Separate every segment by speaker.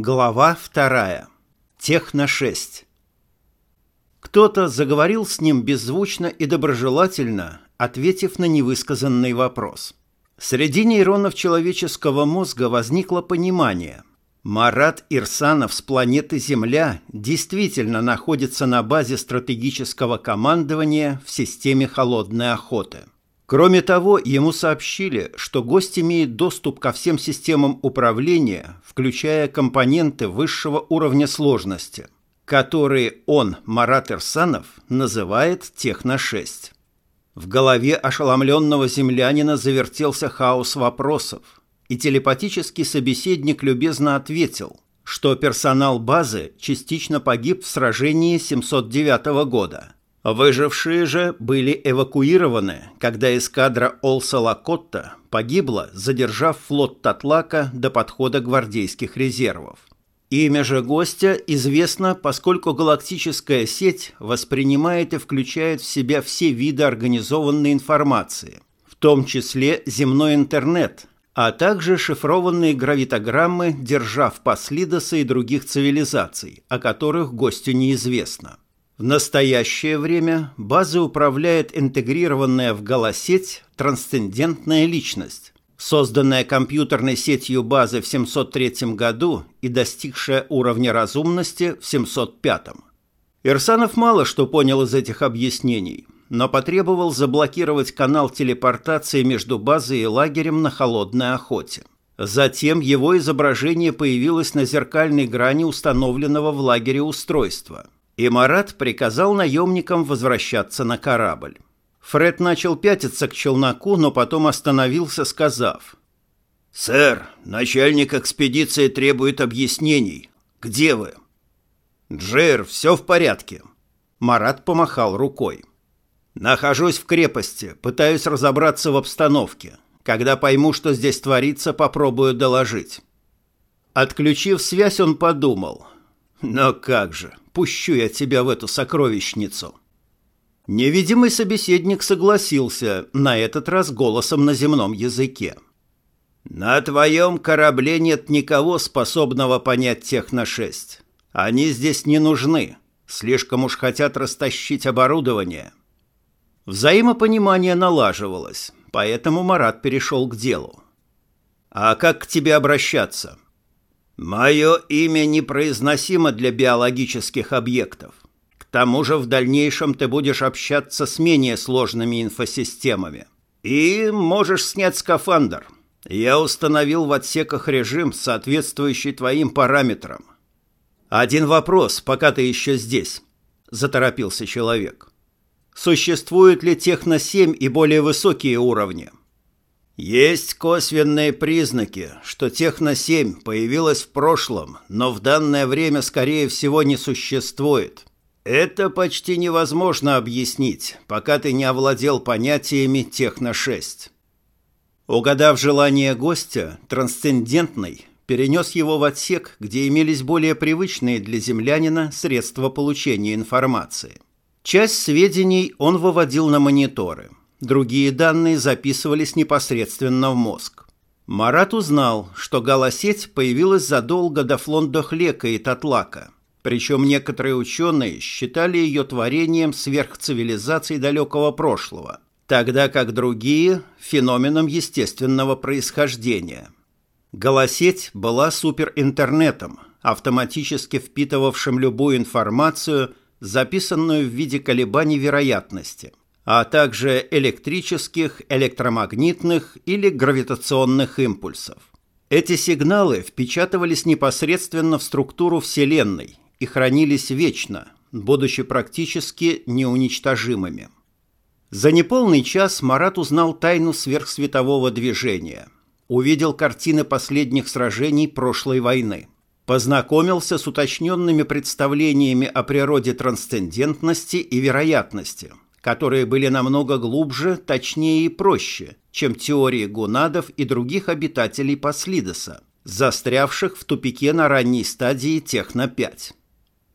Speaker 1: Глава вторая. Техно-6. Кто-то заговорил с ним беззвучно и доброжелательно, ответив на невысказанный вопрос. Среди нейронов человеческого мозга возникло понимание. Марат Ирсанов с планеты Земля действительно находится на базе стратегического командования в системе холодной охоты. Кроме того, ему сообщили, что гость имеет доступ ко всем системам управления, включая компоненты высшего уровня сложности, которые он, Марат Ирсанов, называет Техно-6. В голове ошеломленного землянина завертелся хаос вопросов, и телепатический собеседник любезно ответил, что персонал базы частично погиб в сражении 709 года – Выжившие же были эвакуированы, когда эскадра Олса Лакотта погибла, задержав флот Татлака до подхода гвардейских резервов. Имя же гостя известно, поскольку галактическая сеть воспринимает и включает в себя все виды организованной информации, в том числе земной интернет, а также шифрованные гравитограммы держав Паслидоса и других цивилизаций, о которых гостю неизвестно. В настоящее время базой управляет интегрированная в голосеть трансцендентная личность, созданная компьютерной сетью базы в 703 году и достигшая уровня разумности в 705. Ирсанов мало что понял из этих объяснений, но потребовал заблокировать канал телепортации между базой и лагерем на холодной охоте. Затем его изображение появилось на зеркальной грани установленного в лагере устройства – и Марат приказал наемникам возвращаться на корабль. Фред начал пятиться к челноку, но потом остановился, сказав. «Сэр, начальник экспедиции требует объяснений. Где вы?» «Джейр, все в порядке». Марат помахал рукой. «Нахожусь в крепости, пытаюсь разобраться в обстановке. Когда пойму, что здесь творится, попробую доложить». Отключив связь, он подумал. «Но как же, пущу я тебя в эту сокровищницу». Невидимый собеседник согласился, на этот раз голосом на земном языке. «На твоем корабле нет никого, способного понять Техно-6. Они здесь не нужны. Слишком уж хотят растащить оборудование». Взаимопонимание налаживалось, поэтому Марат перешел к делу. «А как к тебе обращаться?» Мое имя непроизносимо для биологических объектов. К тому же в дальнейшем ты будешь общаться с менее сложными инфосистемами. И можешь снять скафандр. Я установил в отсеках режим, соответствующий твоим параметрам. Один вопрос, пока ты еще здесь, заторопился человек. Существуют ли техно-7 и более высокие уровни? Есть косвенные признаки, что Техно-7 появилась в прошлом, но в данное время, скорее всего, не существует. Это почти невозможно объяснить, пока ты не овладел понятиями Техно-6. Угадав желание гостя, трансцендентный перенес его в отсек, где имелись более привычные для землянина средства получения информации. Часть сведений он выводил на мониторы – Другие данные записывались непосредственно в мозг. Марат узнал, что галосеть появилась задолго до Флондохлека и Татлака. Причем некоторые ученые считали ее творением сверхцивилизаций далекого прошлого, тогда как другие – феноменом естественного происхождения. Голосеть была суперинтернетом, автоматически впитывавшим любую информацию, записанную в виде колебаний вероятности – а также электрических, электромагнитных или гравитационных импульсов. Эти сигналы впечатывались непосредственно в структуру Вселенной и хранились вечно, будучи практически неуничтожимыми. За неполный час Марат узнал тайну сверхсветового движения, увидел картины последних сражений прошлой войны, познакомился с уточненными представлениями о природе трансцендентности и вероятности – которые были намного глубже, точнее и проще, чем теории гонадов и других обитателей Паслидоса, застрявших в тупике на ранней стадии Техно-5.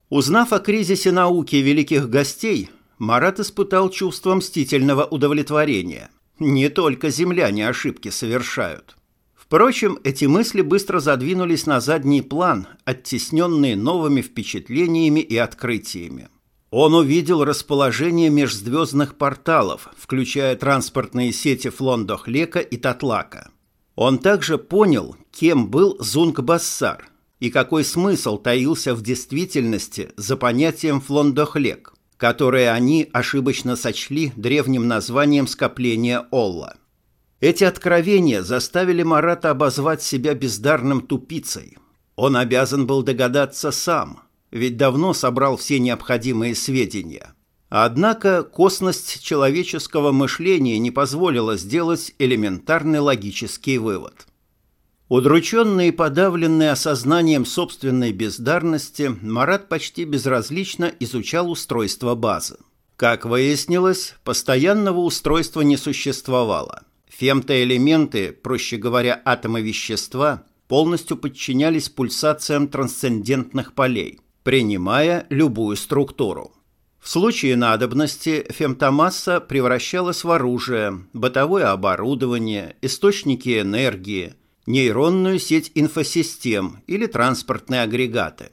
Speaker 1: Узнав о кризисе науки великих гостей, Марат испытал чувство мстительного удовлетворения. Не только земляне ошибки совершают. Впрочем, эти мысли быстро задвинулись на задний план, оттесненные новыми впечатлениями и открытиями. Он увидел расположение межзвездных порталов, включая транспортные сети Флондохлека и Татлака. Он также понял, кем был Зунг-Бассар и какой смысл таился в действительности за понятием Флондохлек, которое они ошибочно сочли древним названием скопления Олла. Эти откровения заставили Марата обозвать себя бездарным тупицей. Он обязан был догадаться сам, ведь давно собрал все необходимые сведения. Однако косность человеческого мышления не позволила сделать элементарный логический вывод. Удрученный и подавленный осознанием собственной бездарности, Марат почти безразлично изучал устройство базы. Как выяснилось, постоянного устройства не существовало – Фемтоэлементы, проще говоря, атомы вещества, полностью подчинялись пульсациям трансцендентных полей, принимая любую структуру. В случае надобности фемтомасса превращалась в оружие, бытовое оборудование, источники энергии, нейронную сеть инфосистем или транспортные агрегаты.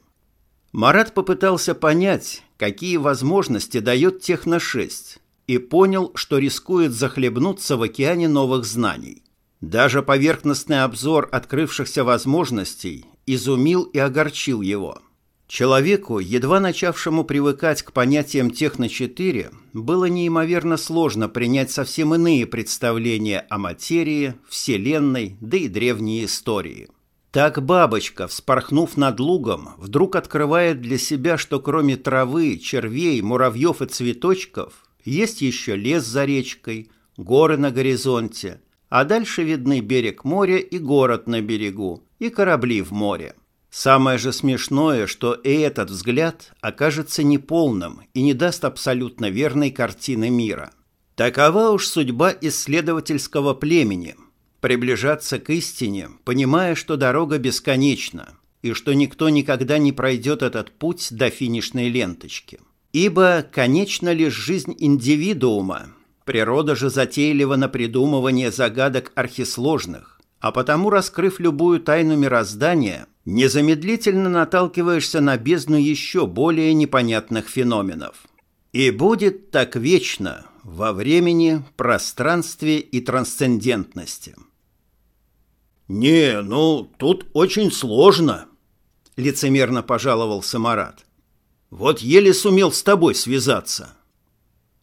Speaker 1: Марат попытался понять, какие возможности дает Техно-6, и понял, что рискует захлебнуться в океане новых знаний. Даже поверхностный обзор открывшихся возможностей изумил и огорчил его. Человеку, едва начавшему привыкать к понятиям Техно-4, было неимоверно сложно принять совсем иные представления о материи, Вселенной, да и древней истории. Так бабочка, вспорхнув над лугом, вдруг открывает для себя, что кроме травы, червей, муравьев и цветочков, есть еще лес за речкой, горы на горизонте, а дальше видны берег моря и город на берегу, и корабли в море. Самое же смешное, что и этот взгляд окажется неполным и не даст абсолютно верной картины мира. Такова уж судьба исследовательского племени – приближаться к истине, понимая, что дорога бесконечна и что никто никогда не пройдет этот путь до финишной ленточки – Ибо конечна лишь жизнь индивидуума. Природа же затейлива на придумывание загадок архисложных, а потому, раскрыв любую тайну мироздания, незамедлительно наталкиваешься на бездну еще более непонятных феноменов. И будет так вечно во времени, пространстве и трансцендентности. «Не, ну, тут очень сложно», — лицемерно пожаловал Самарат. Вот еле сумел с тобой связаться.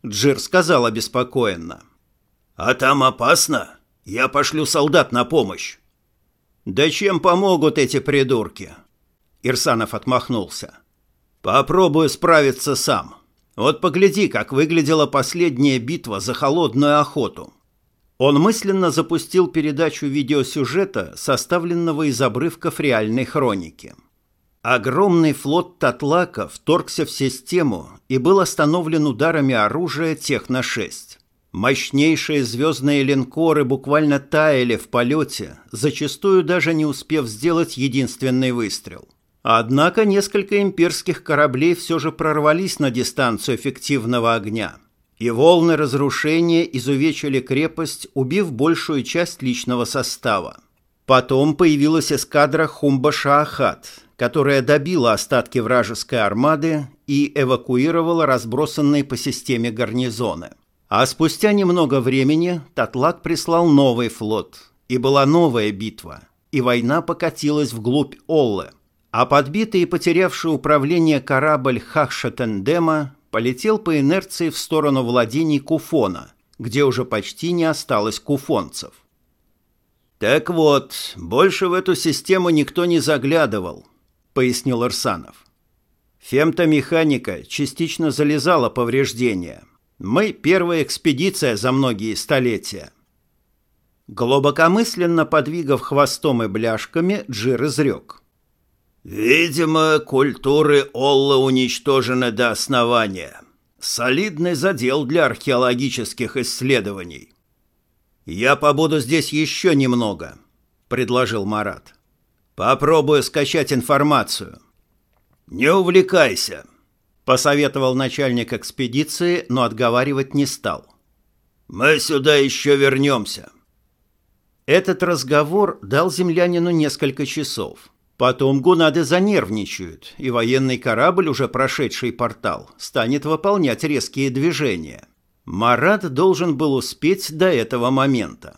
Speaker 1: Джир сказал обеспокоенно. А там опасно? Я пошлю солдат на помощь. Да чем помогут эти придурки? Ирсанов отмахнулся. Попробую справиться сам. Вот погляди, как выглядела последняя битва за холодную охоту. Он мысленно запустил передачу видеосюжета, составленного из обрывков реальной хроники. Огромный флот Татлака вторгся в систему и был остановлен ударами оружия Техно-6. Мощнейшие звездные линкоры буквально таяли в полете, зачастую даже не успев сделать единственный выстрел. Однако несколько имперских кораблей все же прорвались на дистанцию эффективного огня, и волны разрушения изувечили крепость, убив большую часть личного состава. Потом появилась эскадра Хумба-Шаахат – которая добила остатки вражеской армады и эвакуировала разбросанные по системе гарнизоны. А спустя немного времени Татлак прислал новый флот, и была новая битва, и война покатилась вглубь Оллы, а подбитый и потерявший управление корабль Хахшатендема полетел по инерции в сторону владений Куфона, где уже почти не осталось куфонцев. Так вот, больше в эту систему никто не заглядывал, пояснил Арсанов. Фемтомеханика частично залезала повреждения. Мы первая экспедиция за многие столетия. Глубокомысленно подвигав хвостом и бляшками, Джир изрек. «Видимо, культуры Олла уничтожены до основания. Солидный задел для археологических исследований». «Я побуду здесь еще немного», — предложил Марат. Попробую скачать информацию. Не увлекайся, посоветовал начальник экспедиции, но отговаривать не стал. Мы сюда еще вернемся. Этот разговор дал землянину несколько часов. Потом гунады занервничают, и военный корабль, уже прошедший портал, станет выполнять резкие движения. Марат должен был успеть до этого момента.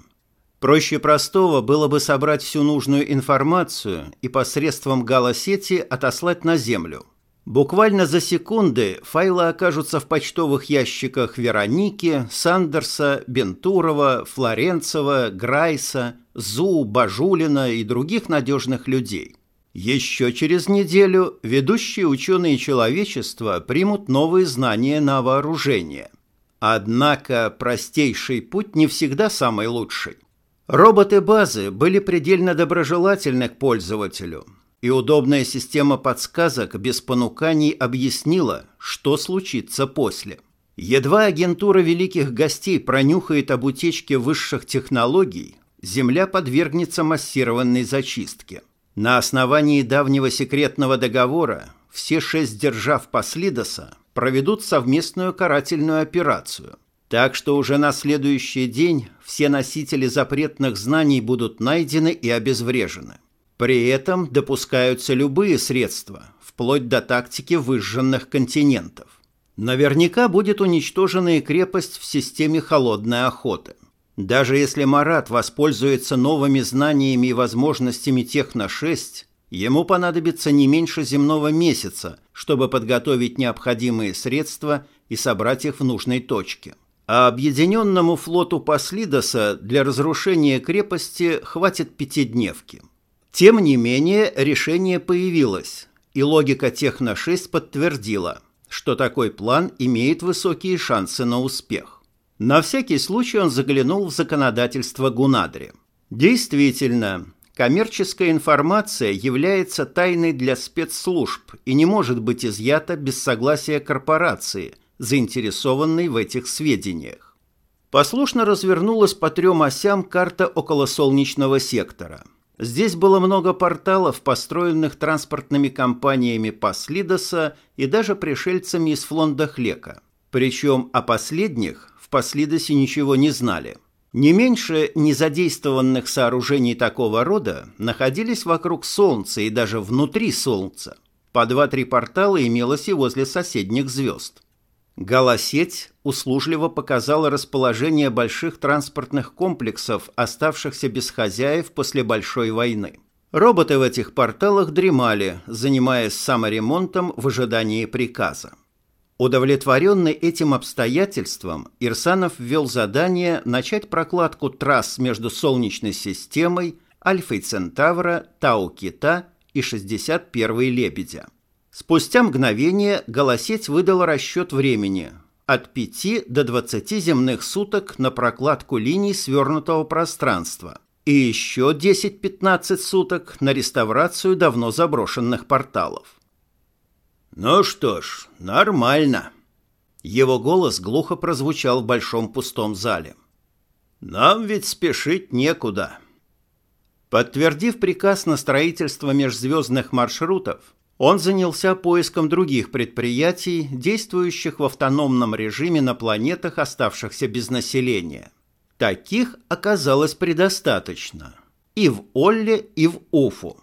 Speaker 1: Проще простого было бы собрать всю нужную информацию и посредством галосети отослать на Землю. Буквально за секунды файлы окажутся в почтовых ящиках Вероники, Сандерса, Бентурова, Флоренцева, Грайса, Зу, Бажулина и других надежных людей. Еще через неделю ведущие ученые человечества примут новые знания на вооружение – Однако простейший путь не всегда самый лучший. Роботы базы были предельно доброжелательны к пользователю, и удобная система подсказок без понуканий объяснила, что случится после. Едва агентура великих гостей пронюхает об утечке высших технологий, Земля подвергнется массированной зачистке. На основании давнего секретного договора все шесть держав Паслидоса проведут совместную карательную операцию. Так что уже на следующий день все носители запретных знаний будут найдены и обезврежены. При этом допускаются любые средства, вплоть до тактики выжженных континентов. Наверняка будет уничтожена и крепость в системе холодной охоты. Даже если Марат воспользуется новыми знаниями и возможностями Техно-6, Ему понадобится не меньше земного месяца, чтобы подготовить необходимые средства и собрать их в нужной точке. А объединенному флоту Паслидоса для разрушения крепости хватит пятидневки. Тем не менее, решение появилось, и логика Техно-6 подтвердила, что такой план имеет высокие шансы на успех. На всякий случай он заглянул в законодательство Гунадри. Действительно, Коммерческая информация является тайной для спецслужб и не может быть изъята без согласия корпорации, заинтересованной в этих сведениях. Послушно развернулась по трем осям карта околосолнечного сектора. Здесь было много порталов, построенных транспортными компаниями Паслидоса и даже пришельцами из Флондахлека. Причем о последних в Паслидосе ничего не знали – не меньше незадействованных сооружений такого рода находились вокруг Солнца и даже внутри Солнца. По два-три портала имелось и возле соседних звезд. Галосеть услужливо показала расположение больших транспортных комплексов, оставшихся без хозяев после Большой войны. Роботы в этих порталах дремали, занимаясь саморемонтом в ожидании приказа. Удовлетворенный этим обстоятельством, Ирсанов ввел задание начать прокладку трасс между Солнечной системой, Альфой Центавра, Тау-Кита и 61-й Лебедя. Спустя мгновение голосеть выдала расчет времени от 5 до 20 земных суток на прокладку линий свернутого пространства и еще 10-15 суток на реставрацию давно заброшенных порталов. «Ну что ж, нормально». Его голос глухо прозвучал в большом пустом зале. «Нам ведь спешить некуда». Подтвердив приказ на строительство межзвездных маршрутов, он занялся поиском других предприятий, действующих в автономном режиме на планетах, оставшихся без населения. Таких оказалось предостаточно. И в Олле, и в Уфу.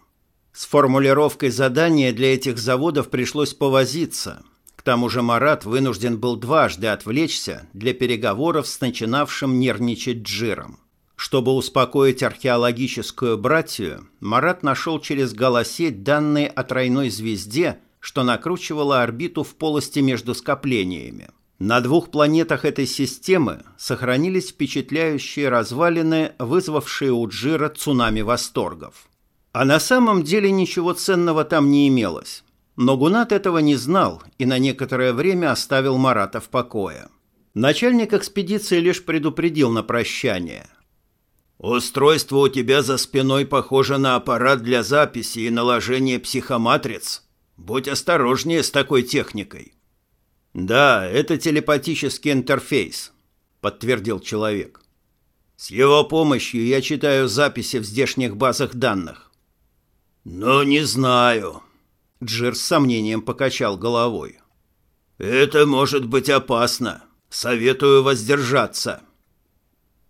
Speaker 1: С формулировкой задания для этих заводов пришлось повозиться. К тому же Марат вынужден был дважды отвлечься для переговоров с начинавшим нервничать Джиром. Чтобы успокоить археологическую братью, Марат нашел через голосеть данные о тройной звезде, что накручивала орбиту в полости между скоплениями. На двух планетах этой системы сохранились впечатляющие развалины, вызвавшие у Джира цунами восторгов. А на самом деле ничего ценного там не имелось. Но Гунат этого не знал и на некоторое время оставил Марата в покое. Начальник экспедиции лишь предупредил на прощание. «Устройство у тебя за спиной похоже на аппарат для записи и наложения психоматриц. Будь осторожнее с такой техникой». «Да, это телепатический интерфейс», — подтвердил человек. «С его помощью я читаю записи в здешних базах данных. «Но не знаю». Джир с сомнением покачал головой. «Это может быть опасно. Советую воздержаться».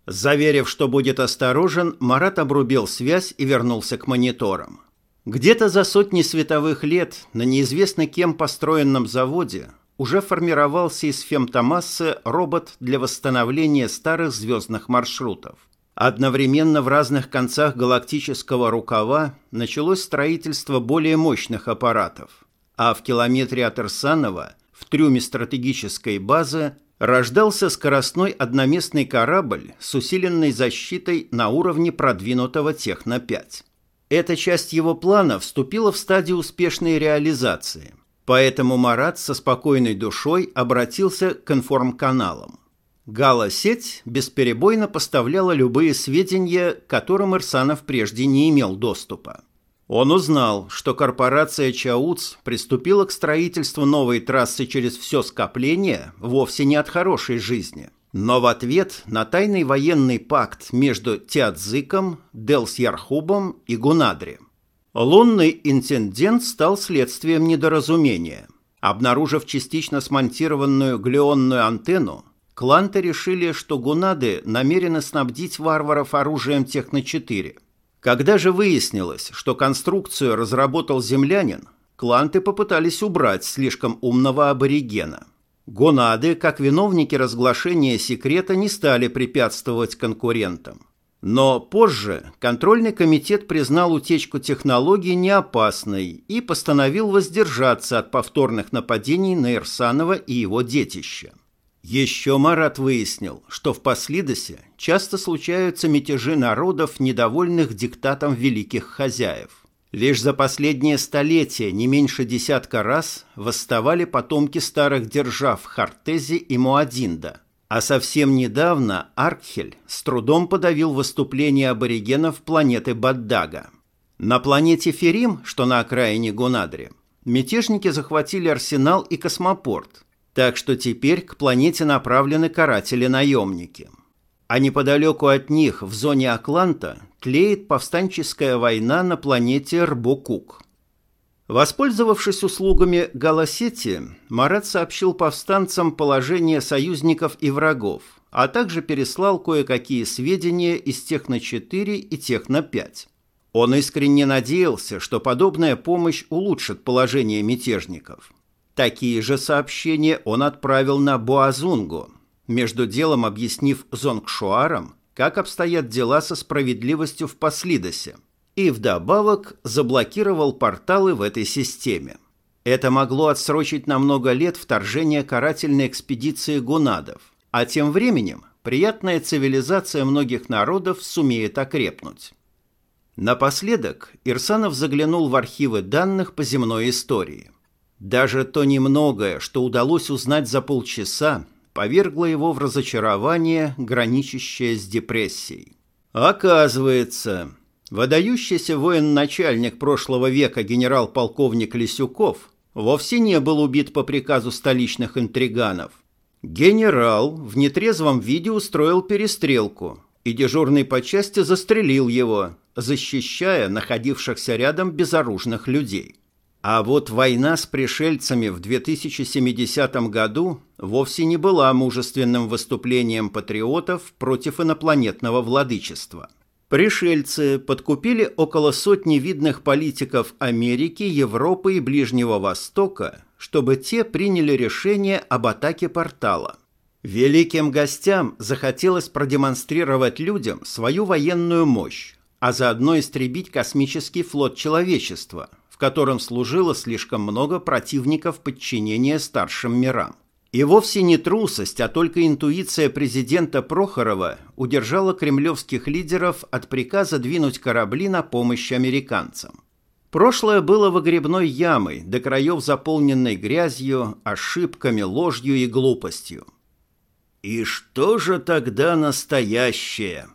Speaker 1: Заверив, что будет осторожен, Марат обрубил связь и вернулся к мониторам. Где-то за сотни световых лет на неизвестно кем построенном заводе уже формировался из фемтомассы робот для восстановления старых звездных маршрутов. Одновременно в разных концах галактического рукава началось строительство более мощных аппаратов, а в километре от Ирсанова, в трюме стратегической базы, рождался скоростной одноместный корабль с усиленной защитой на уровне продвинутого Техно-5. Эта часть его плана вступила в стадию успешной реализации, поэтому Марат со спокойной душой обратился к информканалам. Гала-сеть бесперебойно поставляла любые сведения, к которым Ирсанов прежде не имел доступа. Он узнал, что корпорация «Чауц» приступила к строительству новой трассы через все скопление вовсе не от хорошей жизни, но в ответ на тайный военный пакт между Тиадзиком, Делсьярхубом и Гунадри. Лунный инцидент стал следствием недоразумения. Обнаружив частично смонтированную глионную антенну, кланты решили, что гунады намерены снабдить варваров оружием Техно-4 – когда же выяснилось, что конструкцию разработал землянин, кланты попытались убрать слишком умного аборигена. Гонады, как виновники разглашения секрета, не стали препятствовать конкурентам. Но позже контрольный комитет признал утечку технологий неопасной и постановил воздержаться от повторных нападений на Ирсанова и его детище. Еще Марат выяснил, что в Послидосе часто случаются мятежи народов, недовольных диктатом великих хозяев. Лишь за последнее столетие не меньше десятка раз восставали потомки старых держав Хартези и Муадинда, а совсем недавно Аркхель с трудом подавил выступление аборигенов планеты Баддага. На планете Ферим, что на окраине Гунадри, мятежники захватили арсенал и космопорт – так что теперь к планете направлены каратели-наемники. А неподалеку от них, в зоне Акланта, тлеет повстанческая война на планете Рбокук. Воспользовавшись услугами Галасети, Марат сообщил повстанцам положение союзников и врагов, а также переслал кое-какие сведения из Техно-4 и Техно-5. Он искренне надеялся, что подобная помощь улучшит положение мятежников – Такие же сообщения он отправил на Буазунгу, между делом объяснив Зонгшуарам, как обстоят дела со справедливостью в Послидосе, и вдобавок заблокировал порталы в этой системе. Это могло отсрочить на много лет вторжение карательной экспедиции гунадов, а тем временем приятная цивилизация многих народов сумеет окрепнуть. Напоследок Ирсанов заглянул в архивы данных по земной истории. Даже то немногое, что удалось узнать за полчаса, повергло его в разочарование, граничащее с депрессией. Оказывается, выдающийся военачальник прошлого века генерал-полковник Лисюков вовсе не был убит по приказу столичных интриганов. Генерал в нетрезвом виде устроил перестрелку, и дежурный по части застрелил его, защищая находившихся рядом безоружных людей. А вот война с пришельцами в 2070 году вовсе не была мужественным выступлением патриотов против инопланетного владычества. Пришельцы подкупили около сотни видных политиков Америки, Европы и Ближнего Востока, чтобы те приняли решение об атаке портала. Великим гостям захотелось продемонстрировать людям свою военную мощь, а заодно истребить космический флот человечества – в котором служило слишком много противников подчинения старшим мирам. И вовсе не трусость, а только интуиция президента Прохорова удержала кремлевских лидеров от приказа двинуть корабли на помощь американцам. Прошлое было выгребной ямой, до краев заполненной грязью, ошибками, ложью и глупостью. «И что же тогда настоящее?»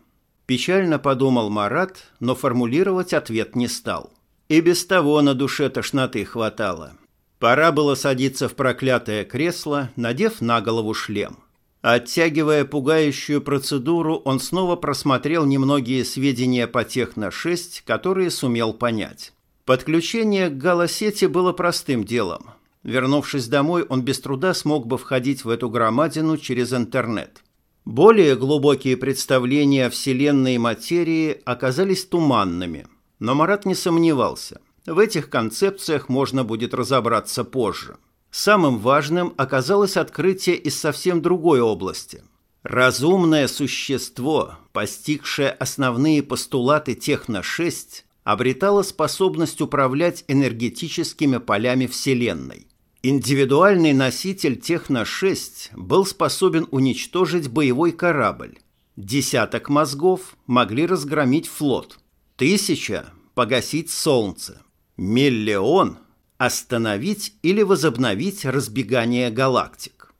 Speaker 1: Печально подумал Марат, но формулировать ответ не стал. И без того на душе тошноты хватало. Пора было садиться в проклятое кресло, надев на голову шлем. Оттягивая пугающую процедуру, он снова просмотрел немногие сведения по Техно-6, которые сумел понять. Подключение к галосети было простым делом. Вернувшись домой, он без труда смог бы входить в эту громадину через интернет. Более глубокие представления о Вселенной и материи оказались туманными, но Марат не сомневался. В этих концепциях можно будет разобраться позже. Самым важным оказалось открытие из совсем другой области. Разумное существо, постигшее основные постулаты Техно-6, обретало способность управлять энергетическими полями Вселенной. Индивидуальный носитель Техно-6 был способен уничтожить боевой корабль. Десяток мозгов могли разгромить флот. Тысяча – погасить солнце. Миллион – остановить или возобновить разбегание галактик.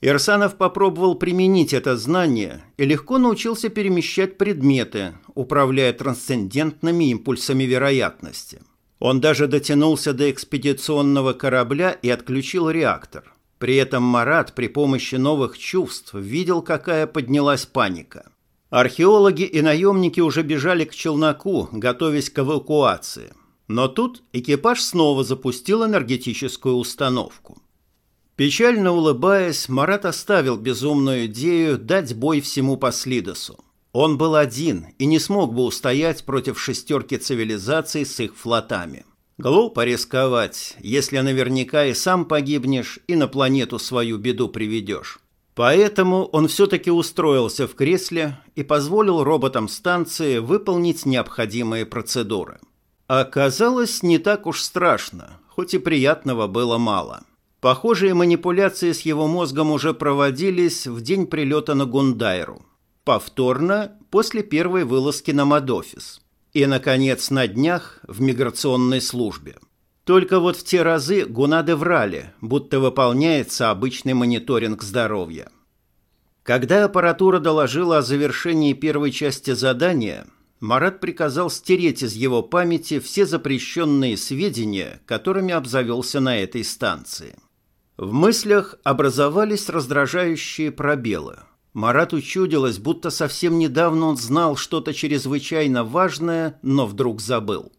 Speaker 1: Ирсанов попробовал применить это знание и легко научился перемещать предметы, управляя трансцендентными импульсами вероятности – он даже дотянулся до экспедиционного корабля и отключил реактор. При этом Марат при помощи новых чувств видел, какая поднялась паника. Археологи и наемники уже бежали к челноку, готовясь к эвакуации. Но тут экипаж снова запустил энергетическую установку. Печально улыбаясь, Марат оставил безумную идею дать бой всему Послидосу. Он был один и не смог бы устоять против шестерки цивилизаций с их флотами. Глупо рисковать, если наверняка и сам погибнешь, и на планету свою беду приведешь. Поэтому он все-таки устроился в кресле и позволил роботам станции выполнить необходимые процедуры. Оказалось, не так уж страшно, хоть и приятного было мало. Похожие манипуляции с его мозгом уже проводились в день прилета на Гундайру – повторно после первой вылазки на Мадофис и, наконец, на днях в миграционной службе. Только вот в те разы гунады врали, будто выполняется обычный мониторинг здоровья. Когда аппаратура доложила о завершении первой части задания, Марат приказал стереть из его памяти все запрещенные сведения, которыми обзавелся на этой станции. В мыслях образовались раздражающие пробелы – Марату чудилось, будто совсем недавно он знал что-то чрезвычайно важное, но вдруг забыл.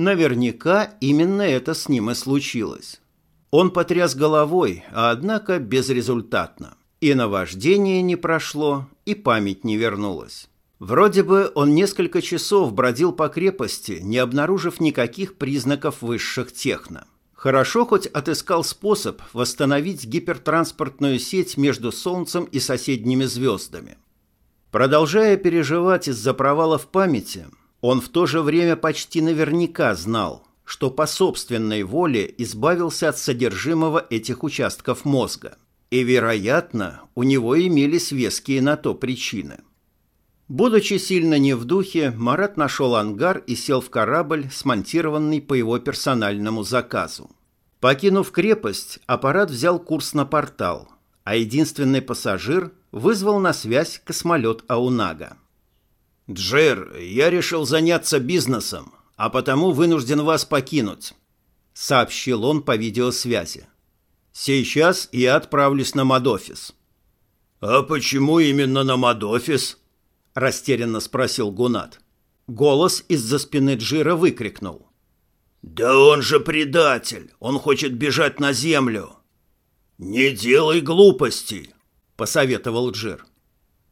Speaker 1: Наверняка именно это с ним и случилось. Он потряс головой, а однако безрезультатно. И наваждение не прошло, и память не вернулась. Вроде бы он несколько часов бродил по крепости, не обнаружив никаких признаков высших техно. Хорошо хоть отыскал способ восстановить гипертранспортную сеть между Солнцем и соседними звездами. Продолжая переживать из-за провала в памяти, он в то же время почти наверняка знал, что по собственной воле избавился от содержимого этих участков мозга. И, вероятно, у него имелись веские на то причины – Будучи сильно не в духе, Марат нашел ангар и сел в корабль, смонтированный по его персональному заказу. Покинув крепость, аппарат взял курс на портал, а единственный пассажир вызвал на связь космолет Аунага. «Джер, я решил заняться бизнесом, а потому вынужден вас покинуть», — сообщил он по видеосвязи. «Сейчас я отправлюсь на Мадофис». «А почему именно на Мадофис?» – растерянно спросил Гунат. Голос из-за спины Джира выкрикнул. «Да он же предатель! Он хочет бежать на землю!» «Не делай глупостей!» – посоветовал Джир.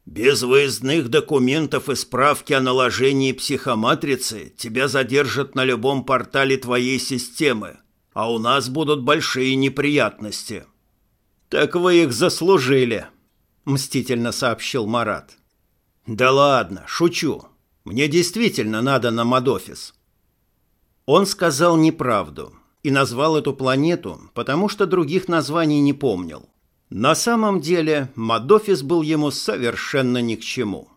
Speaker 1: «Без выездных документов и справки о наложении психоматрицы тебя задержат на любом портале твоей системы, а у нас будут большие неприятности». «Так вы их заслужили», – мстительно сообщил Марат. «Да ладно, шучу. Мне действительно надо на Мадофис». Он сказал неправду и назвал эту планету, потому что других названий не помнил. На самом деле Мадофис был ему совершенно ни к чему.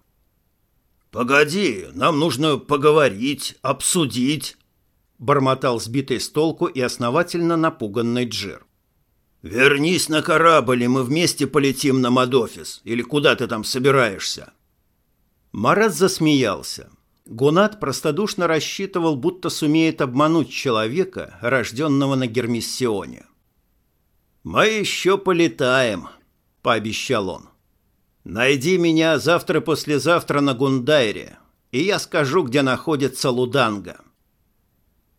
Speaker 1: «Погоди, нам нужно поговорить, обсудить», — бормотал сбитый с толку и основательно напуганный Джир. «Вернись на корабль, и мы вместе полетим на Мадофис. Или куда ты там собираешься?» Марат засмеялся. Гунат простодушно рассчитывал, будто сумеет обмануть человека, рожденного на Гермиссионе. «Мы еще полетаем», — пообещал он. «Найди меня завтра-послезавтра на Гундайре, и я скажу, где находится Луданга».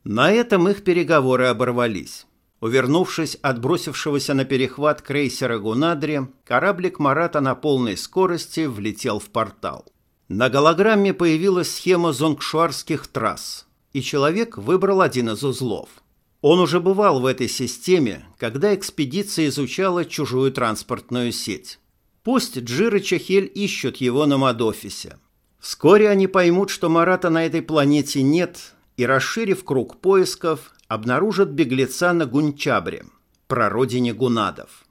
Speaker 1: На этом их переговоры оборвались. Увернувшись от бросившегося на перехват крейсера «Гунадри», кораблик Марата на полной скорости влетел в портал. На голограмме появилась схема зонгшварских трасс, и человек выбрал один из узлов. Он уже бывал в этой системе, когда экспедиция изучала чужую транспортную сеть. Пусть Джир и Чахель ищут его на Мадофисе. Вскоре они поймут, что Марата на этой планете нет, и, расширив круг поисков, обнаружат беглеца на Гунчабре, прародине гунадов.